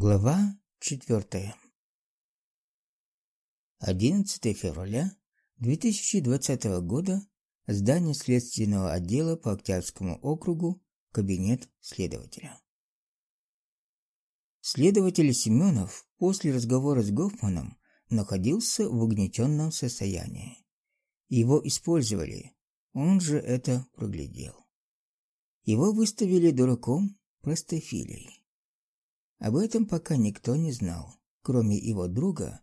Глава четвертая. 11 февраля 2020 года. Здание следственного отдела по Октябрьскому округу. Кабинет следователя. Следователь Семенов после разговора с Гофманом находился в угнетенном состоянии. Его использовали, он же это проглядел. Его выставили дураком, простофилей. Об этом пока никто не знал, кроме его друга,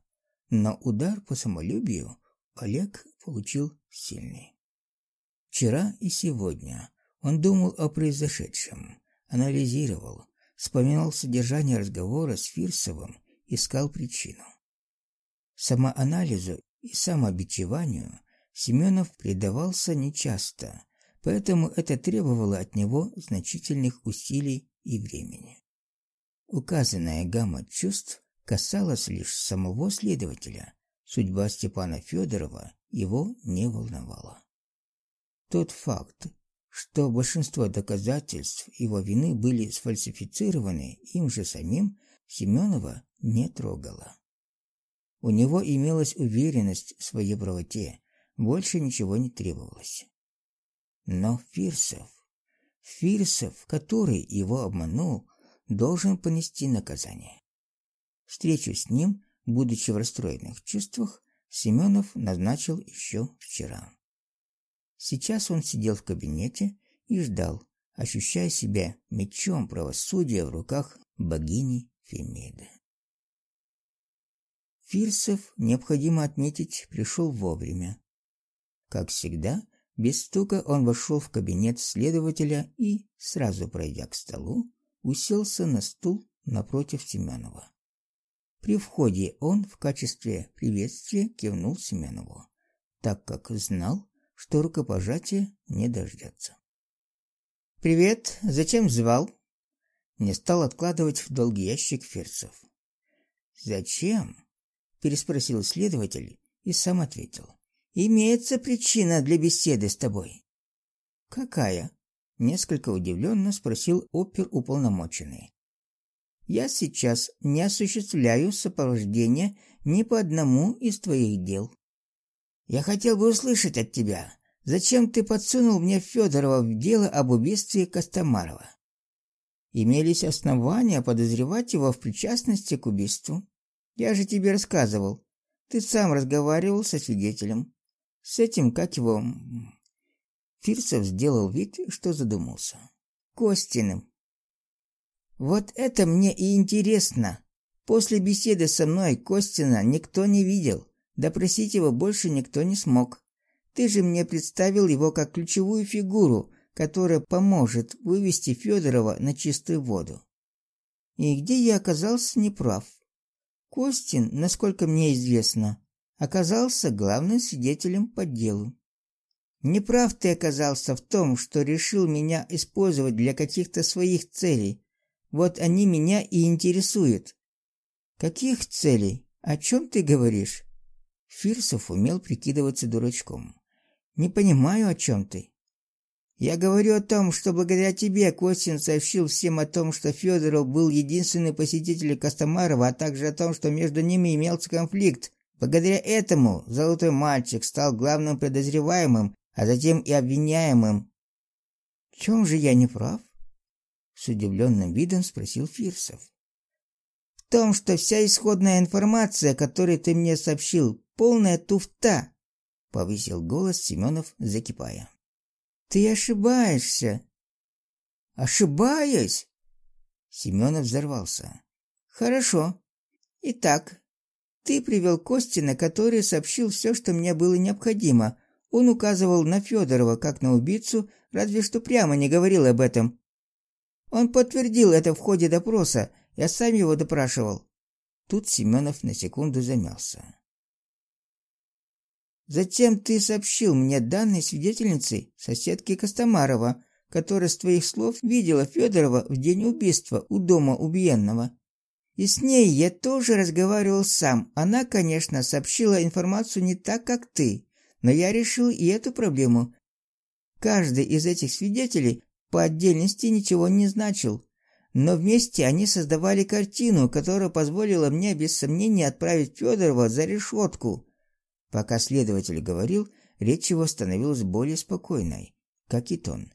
но удар по самолюбию Олег получил сильный. Вчера и сегодня он думал о произошедшем, анализировал, вспоминал содержание разговора с Фирсовым, искал причину. Самоанализу и самобичеванию Семенов предавался нечасто, поэтому это требовало от него значительных усилий и времени. Указанная гамма чувств касалась лишь самого следователя. Судьба Степана Федорова его не волновала. Тот факт, что большинство доказательств его вины были сфальсифицированы им же самим, Семенова не трогало. У него имелась уверенность в своей правоте, больше ничего не требовалось. Но Фирсов, Фирсов, который его обманул, должен понести наказание. Встречу с ним, будучи в расстроенных чувствах, Семенов назначил еще вчера. Сейчас он сидел в кабинете и ждал, ощущая себя мечом правосудия в руках богини Фемиды. Фирсов, необходимо отметить, пришел вовремя. Как всегда, без стука он вошел в кабинет следователя и, сразу пройдя к столу, уселся на стул напротив Семенова. При входе он в качестве приветствия кивнул Семенову, так как знал, что рукопожатие не дождется. «Привет, зачем звал?» Не стал откладывать в долгий ящик Ферцев. «Зачем?» – переспросил следователь и сам ответил. «Имеется причина для беседы с тобой». «Какая?» Несколько удивленно спросил оперуполномоченный. Я сейчас не осуществляю сопровождения ни по одному из твоих дел. Я хотел бы услышать от тебя, зачем ты подсунул мне Федорова в дело об убийстве Костомарова? Имелись основания подозревать его в причастности к убийству. Я же тебе рассказывал. Ты сам разговаривал со свидетелем. С этим, как его, Фирсов сделал вид, что задумался. Костиным. Вот это мне и интересно. После беседы со мной Костина никто не видел. Допросить его больше никто не смог. Ты же мне представил его как ключевую фигуру, которая поможет вывести Федорова на чистую воду. И где я оказался неправ? Костин, насколько мне известно, оказался главным свидетелем по делу. Неправ ты оказался в том, что решил меня использовать для каких-то своих целей. Вот они меня и интересуют. Каких целей? О чем ты говоришь? Фирсов умел прикидываться дурачком. Не понимаю, о чем ты. Я говорю о том, что благодаря тебе Костин сообщил всем о том, что Федоров был единственный посетитель Костомарова, а также о том, что между ними имелся конфликт. Благодаря этому золотой мальчик стал главным подозреваемым а затем и обвиняемым. В чем же я не прав? С удивленным видом спросил Фирсов. В том, что вся исходная информация, которую ты мне сообщил, полная туфта, повысил голос Семенов, закипая. Ты ошибаешься. Ошибаюсь? Семенов взорвался. Хорошо. Итак, ты привел Костина, который сообщил все, что мне было необходимо, он указывал на Федорова как на убийцу, разве что прямо не говорил об этом. Он подтвердил это в ходе допроса, я сам его допрашивал. Тут Семенов на секунду замялся. Затем ты сообщил мне данные свидетельницы, соседки Костомарова, которая с твоих слов видела Федорова в день убийства у дома убиенного. И с ней я тоже разговаривал сам. Она, конечно, сообщила информацию не так, как ты. Но я решил и эту проблему. Каждый из этих свидетелей по отдельности ничего не значил. но вместе они создавали картину, которая позволила мне без сомнения отправить Федорова за решетку. Пока следователь говорил, речь его становилась более спокойной, как и тон.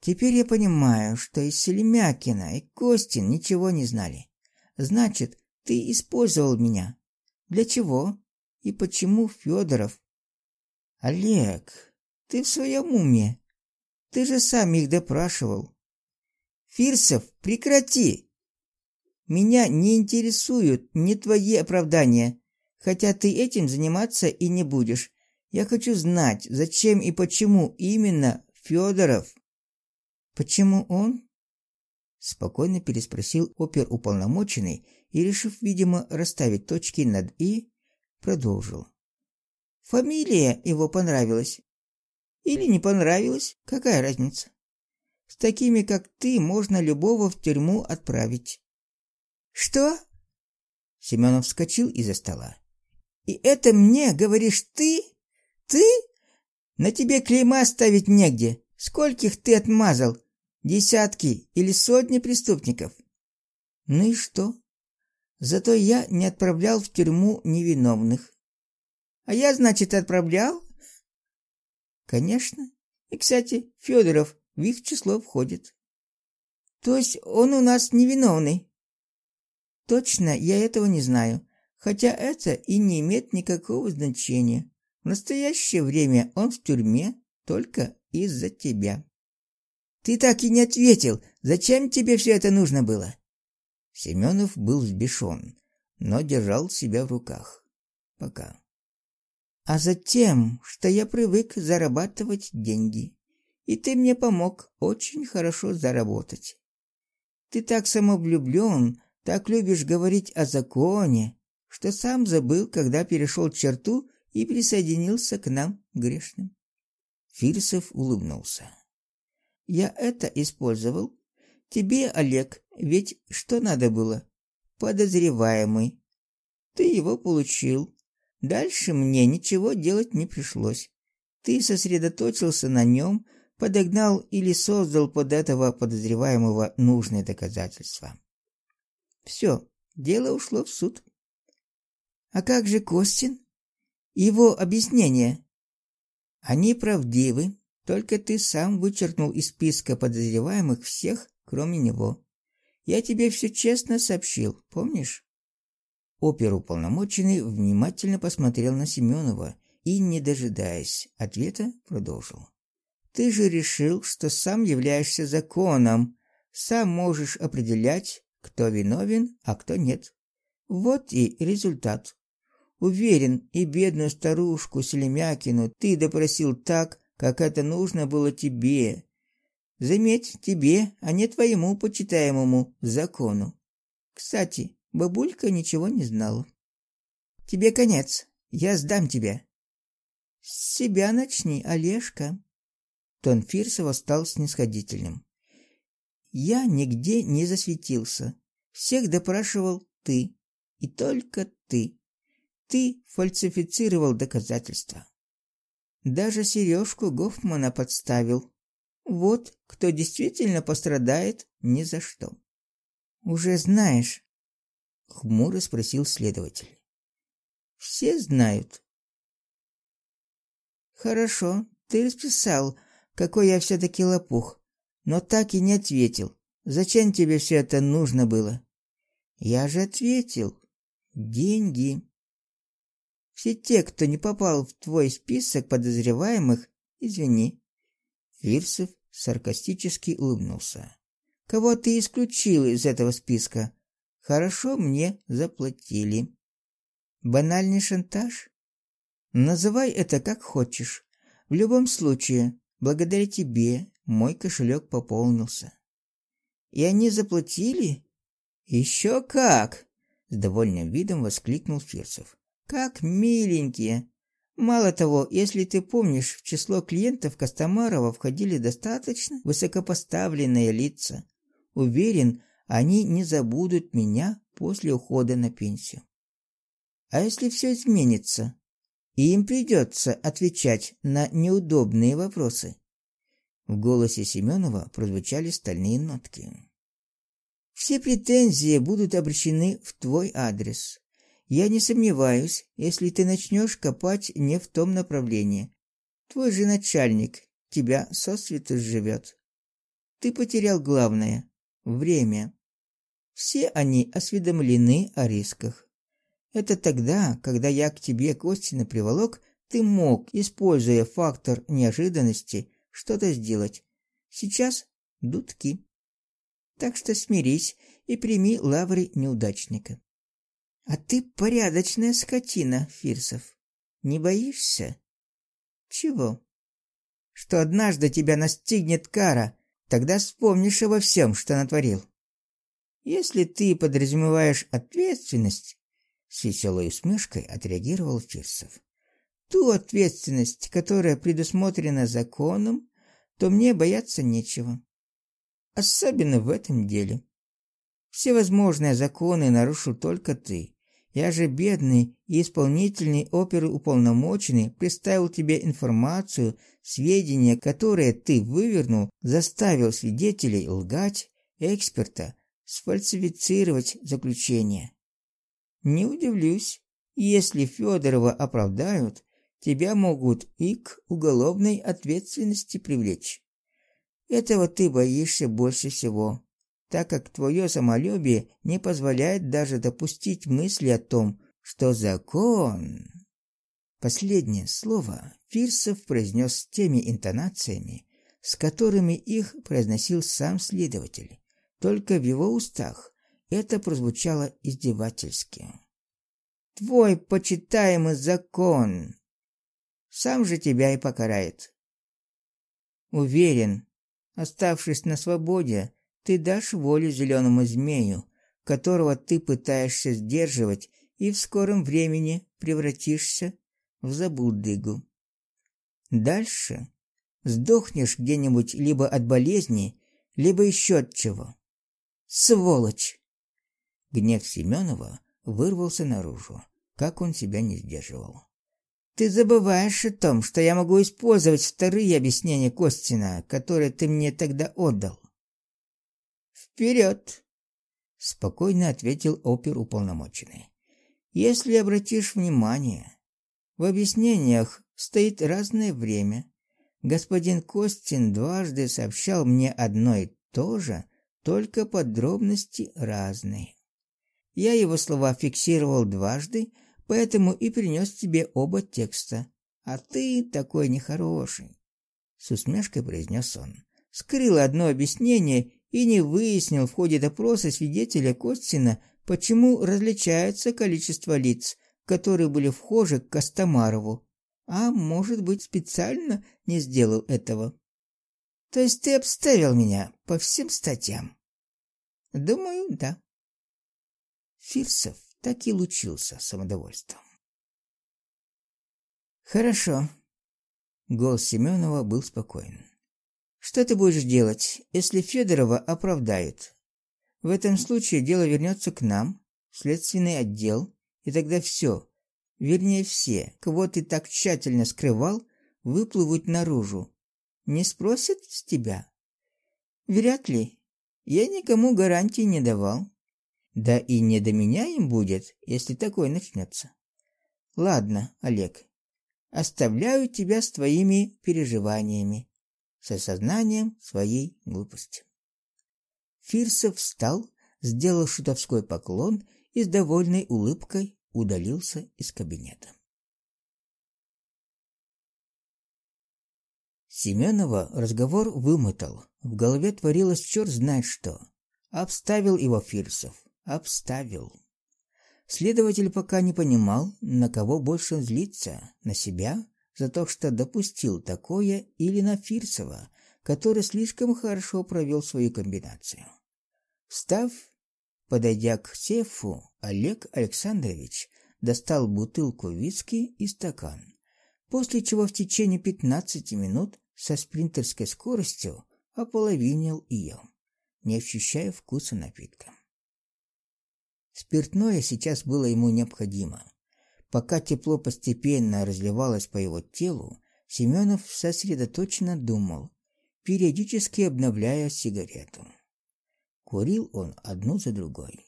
Теперь я понимаю, что и Селемякина, и Костин ничего не знали. Значит, ты использовал меня. Для чего? И почему Федоров? Олег, ты в своем уме? Ты же сам их допрашивал. Фирсов, прекрати. Меня не интересуют ни твои оправдания, хотя ты этим заниматься и не будешь. Я хочу знать, зачем и почему именно Федоров. Почему он? Спокойно переспросил оперуполномоченный и, решив, видимо, расставить точки над «и», продолжил. Фамилия его понравилась. Или не понравилась, какая разница? С такими, как ты, можно любого в тюрьму отправить. Что? Семенов вскочил из-за стола. И это мне говоришь ты? Ты? На тебе клейма ставить негде. Скольких ты отмазал? Десятки или сотни преступников? Ну и что? Зато я не отправлял в тюрьму невиновных. А я, значит, отправлял? Конечно. И, кстати, Федоров в их число входит. То есть он у нас невиновный? Точно, я этого не знаю, хотя это и не имеет никакого значения. В настоящее время он в тюрьме только из-за тебя. Ты так и не ответил, зачем тебе все это нужно было? Семенов был взбешен, но держал себя в руках. Пока. А затем, что я привык зарабатывать деньги. И ты мне помог очень хорошо заработать. Ты так самовлюблен, так любишь говорить о законе, что сам забыл, когда перешел черту и присоединился к нам грешным. Фирсов улыбнулся. Я это использовал. Тебе, Олег, ведь что надо было? Подозреваемый. Ты его получил. Дальше мне ничего делать не пришлось. Ты сосредоточился на нем, подогнал или создал под этого подозреваемого нужные доказательства. Все, дело ушло в суд. А как же Костин? Его объяснения? Они правдивы, только ты сам вычеркнул из списка подозреваемых всех, кроме него. Я тебе все честно сообщил, помнишь? Оперуполномоченный внимательно посмотрел на Семенова и, не дожидаясь ответа, продолжил. Ты же решил, что сам являешься законом, сам можешь определять, кто виновен, а кто нет. Вот и результат. Уверен, и бедную старушку Селемякину ты допросил так, как это нужно было тебе. Заметь, тебе, а не твоему почитаемому закону. Кстати, бабулька ничего не знала. Тебе конец. Я сдам тебя. С себя начни, Олежка. Тон Фирсова стал снисходительным. Я нигде не засветился. Всех допрашивал ты. И только ты. Ты фальсифицировал доказательства. Даже сережку Гофмана подставил. Вот кто действительно пострадает ни за что. Уже знаешь? Хмуро спросил следователь. Все знают. Хорошо, ты расписал, какой я все-таки лопух, но так и не ответил. Зачем тебе все это нужно было? Я же ответил. Деньги. Все те, кто не попал в твой список подозреваемых, извини. Фирсов саркастически улыбнулся. Кого ты исключил из этого списка? Хорошо мне заплатили. Банальный шантаж? Называй это как хочешь. В любом случае, Благодаря тебе мой кошелек пополнился. И они заплатили? Еще как! С довольным видом воскликнул Фирсов. Как миленькие! Мало того, если ты помнишь, в число клиентов Костомарова входили достаточно высокопоставленные лица. Уверен, они не забудут меня после ухода на пенсию. А если все изменится? и им придется отвечать на неудобные вопросы. В голосе Семенова прозвучали стальные нотки. Все претензии будут обращены в твой адрес. Я не сомневаюсь, если ты начнешь копать не в том направлении. Твой же начальник тебя сосвету живет. Ты потерял главное – время. Все они осведомлены о рисках. Это тогда, когда я к тебе Костина приволок, ты мог, используя фактор неожиданности, что-то сделать. Сейчас дудки. Так что смирись и прими лавры неудачника. А ты порядочная скотина, Фирсов. Не боишься? Чего? Что однажды тебя настигнет кара, тогда вспомнишь обо всем, что натворил. Если ты подразумеваешь ответственность, с веселой усмешкой отреагировал Фирсов. Ту ответственность, которая предусмотрена законом, то мне бояться нечего. Особенно в этом деле. Все возможные законы нарушил только ты. Я же бедный и исполнительный оперуполномоченный представил тебе информацию, сведения, которые ты вывернул, заставил свидетелей лгать, эксперта сфальсифицировать заключение. Не удивлюсь, если Федорова оправдают, тебя могут и к уголовной ответственности привлечь. Этого ты боишься больше всего так как твое самолюбие не позволяет даже допустить мысли о том, что закон... Последнее слово Фирсов произнес теми интонациями, с которыми их произносил сам следователь. Только в его устах это прозвучало издевательски. «Твой почитаемый закон сам же тебя и покарает. Уверен, оставшись на свободе, ты дашь волю зеленому змею, которого ты пытаешься сдерживать, и в скором времени превратишься в забулдыгу. Дальше сдохнешь где-нибудь либо от болезни, либо еще от чего. Сволочь! Гнев Семенова вырвался наружу, как он себя не сдерживал. Ты забываешь о том, что я могу использовать вторые объяснения Костина, которые ты мне тогда отдал. «Вперед!» — спокойно ответил оперуполномоченный. «Если обратишь внимание, в объяснениях стоит разное время. Господин Костин дважды сообщал мне одно и то же, только подробности разные. Я его слова фиксировал дважды, поэтому и принес тебе оба текста. А ты такой нехороший, с усмешкой произнес он. Скрыл одно объяснение и не выяснил в ходе допроса свидетеля Костина, почему различается количество лиц, которые были вхожи к Костомарову. А может быть, специально не сделал этого. То есть ты обставил меня по всем статьям? Думаю, да. Фирсов так и лучился самодовольством. Хорошо. Голос Семенова был спокоен. Что ты будешь делать, если Федорова оправдают? В этом случае дело вернется к нам, в следственный отдел, и тогда все, вернее все, кого ты так тщательно скрывал, выплывут наружу. Не спросят с тебя? Вряд ли. Я никому гарантий не давал. Да и не до меня им будет, если такое начнется. Ладно, Олег, оставляю тебя с твоими переживаниями с осознанием своей глупости. Фирсов встал, сделал шутовской поклон и с довольной улыбкой удалился из кабинета. Семенова разговор вымотал. В голове творилось черт знает что. Обставил его Фирсов. Обставил. Следователь пока не понимал, на кого больше злиться, на себя за то, что допустил такое, или на Фирсова, который слишком хорошо провел свою комбинацию. Встав, подойдя к сейфу, Олег Александрович достал бутылку виски и стакан, после чего в течение 15 минут со спринтерской скоростью ополовинил ее, не ощущая вкуса напитка. Спиртное сейчас было ему необходимо. Пока тепло постепенно разливалось по его телу, Семенов сосредоточенно думал, периодически обновляя сигарету. Курил он одну за другой.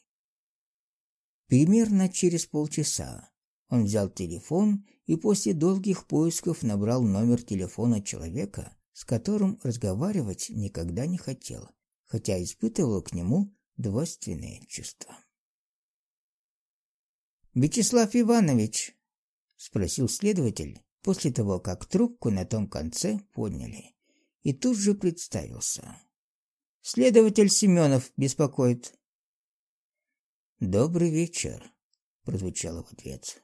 Примерно через полчаса он взял телефон и после долгих поисков набрал номер телефона человека, с которым разговаривать никогда не хотел, хотя испытывал к нему двойственные чувства. Вячеслав Иванович, спросил следователь после того, как трубку на том конце подняли, и тут же представился. Следователь Семенов беспокоит. Добрый вечер, прозвучало в ответ.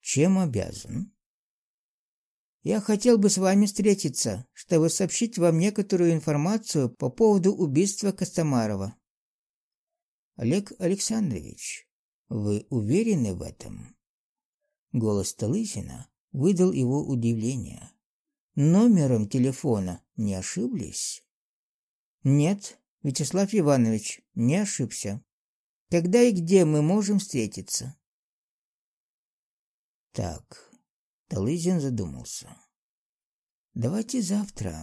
Чем обязан? Я хотел бы с вами встретиться, чтобы сообщить вам некоторую информацию по поводу убийства Костомарова. Олег Александрович, вы уверены в этом? Голос Талызина выдал его удивление. Номером телефона не ошиблись? Нет, Вячеслав Иванович, не ошибся. Когда и где мы можем встретиться? Так, Талызин задумался. Давайте завтра,